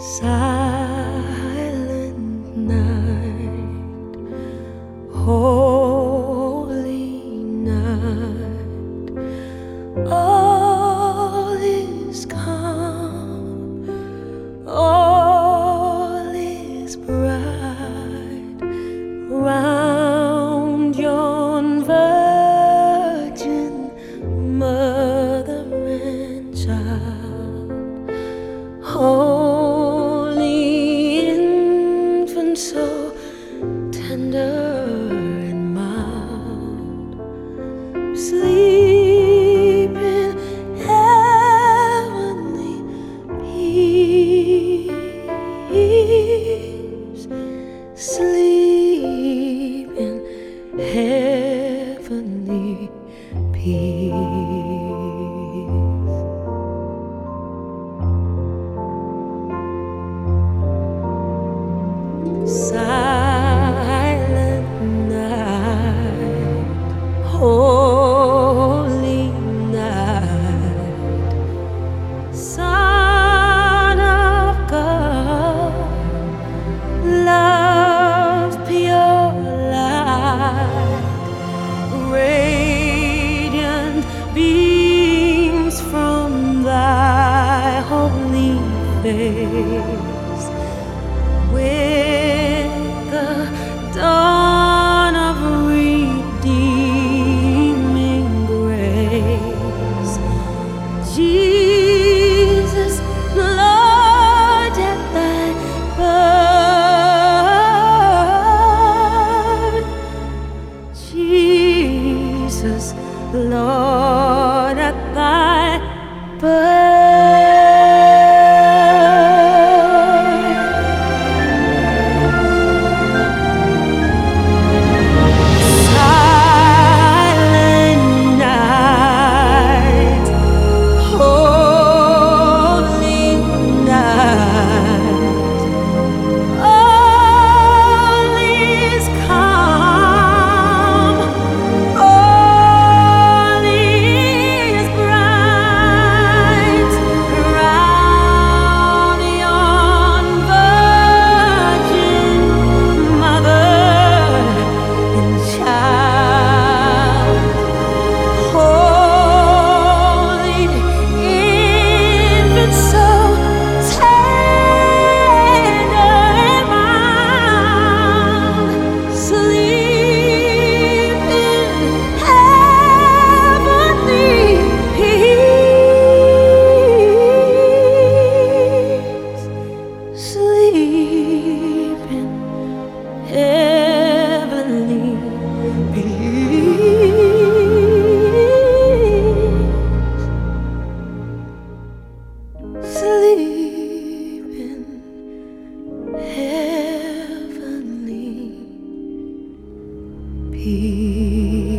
Silent night, holy tender and mild, sleep in heavenly peace, sleep in heavenly peace. Silent beams from thy holy face with the dawn of redeeming grace. Jesus, Lord, at thy birth. Jesus, Lord, at thy. peace.